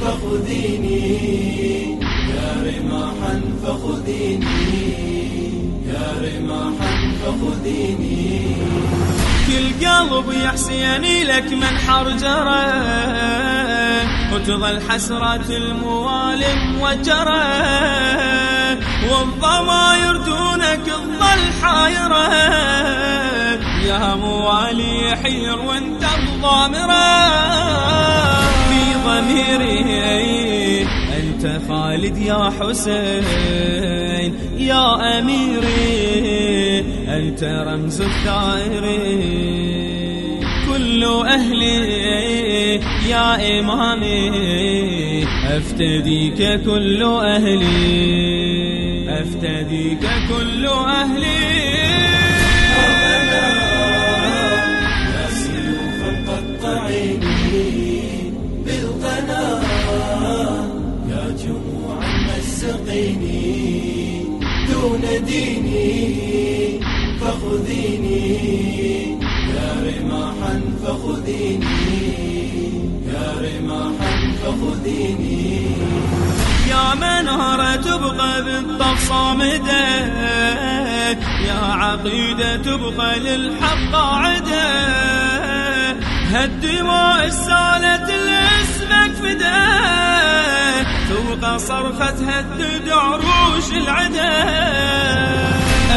فخذيني. يا رماحا فخذيني. يا رماحا فخذيني. كل قلب يا حسين لك من حرجره وتظل حسرات الموالي موجره والضماير دونك تظل حايره يا موالي يحير وانت الضامرة. في ضميري أنت خالد يا حسين يا اميري أنت رمز الثائرين. كل أهلي يا إمامي أفتديك كل أهلي. أفتديك كل أهلي. فخذيني يا رماحا فخذيني يا رماحا فخذيني. يا منارة تبقى بالطف صامدة يا عقيدة تبقى للحق قاعدة هالدماء السالت لاسمك فداك تبقى صرخة هدد عروش العدا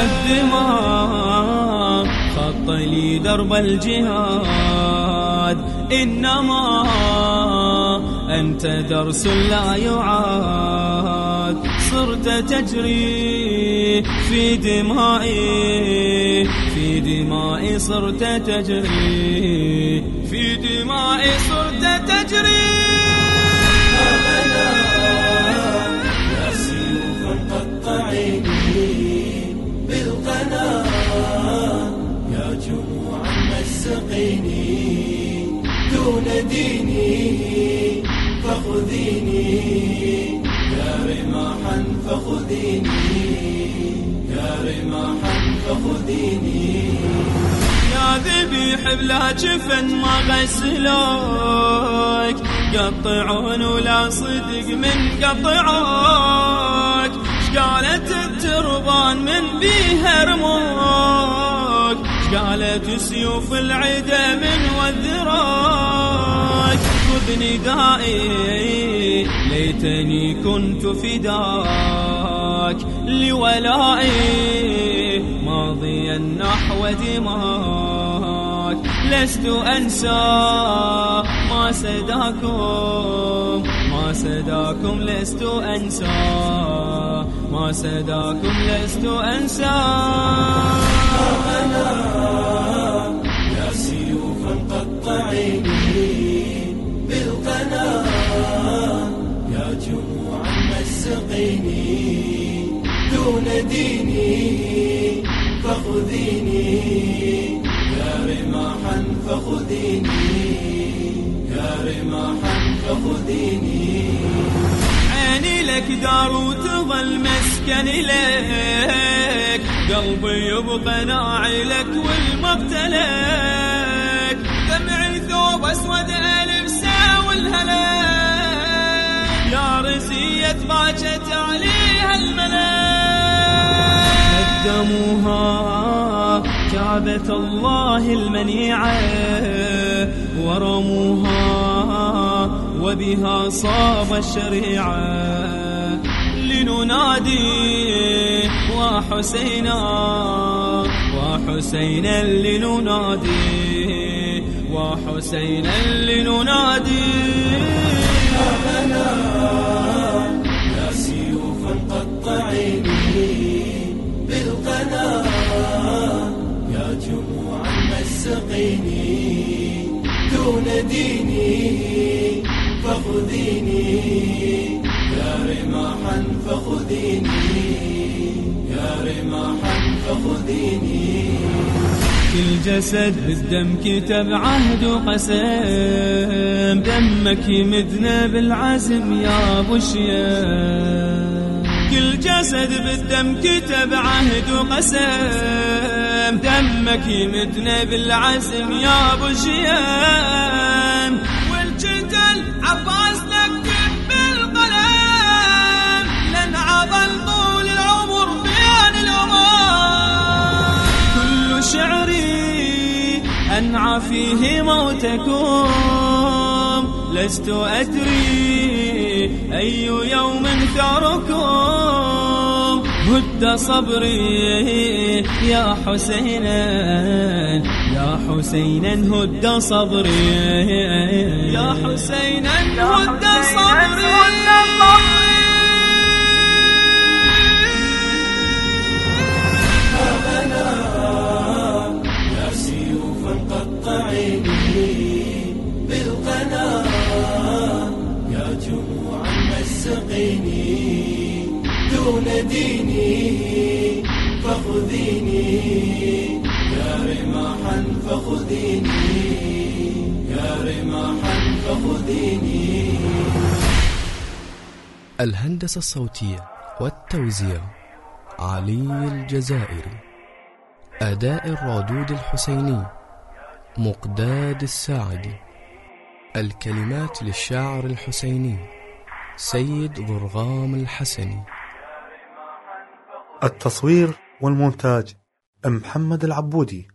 الدماء خط لي درب الجهاد. إنما أنت درس لا يعاد. صرت تجري في دمائي. في دمائي صرت تجري. في دمائي صرت تجري. فخذيني يا رماحا فخذيني يا ذبيح بلا جفن ما غسلوك قطعون ولا صدق من قطعوك شقالت التربان من بيها رموك. شقالت سيوف العدا من وذروك خذ ندائي ليتني كنت فداك لولائي ماضيا نحو دماك. لست أنسى ما سداكم ما سداكم لست أنسى ما سداكم لست أنسى. دون ديني فخذيني. يا رماحا فخذيني. يا رماحا فخذيني. عيني لك دار وتظل مسكن لك. قلبي يبقى ناعي لك والمبتلك دمعي ثوب أسود الف ساوي الهلاك يا رزية باجت الملاك هدموها كعبة الله المنيعة ورموها وبها صاب الشريعة. لننادي وحسينا وحسينا لننادي وحسينا لننادي. يا مزقيني دون ديني فخذيني. يا رماحا فخذيني يا رماحا فخذيني. كل جسد بالدم كتب عهد وقسم دمك يمدنا بالعزم يا أبو شيام كل جسد بالدم كتب عهد وقسم دمك يمتنا بالعزم يا أبو الشيام والجدل عباس نكتب بالقلم. لن عضل طول العمر بين الأمم. كل شعري أنعى فيه موتكم. لست أدري أي يوم ثاركم هد صبري يا حسينا يا حسينا هد صبري. يا حسينا هد صبري. دون ديني فخذيني. يا رماحا فخذيني. يا رماحا فخذيني. الهندسة الصوتية والتوزيع علي الجزائري. أداء الرادود الحسيني مقداد الساعدي. الكلمات للشاعر الحسيني سيد ضرغام الحسني. التصوير والمونتاج محمد العبودي.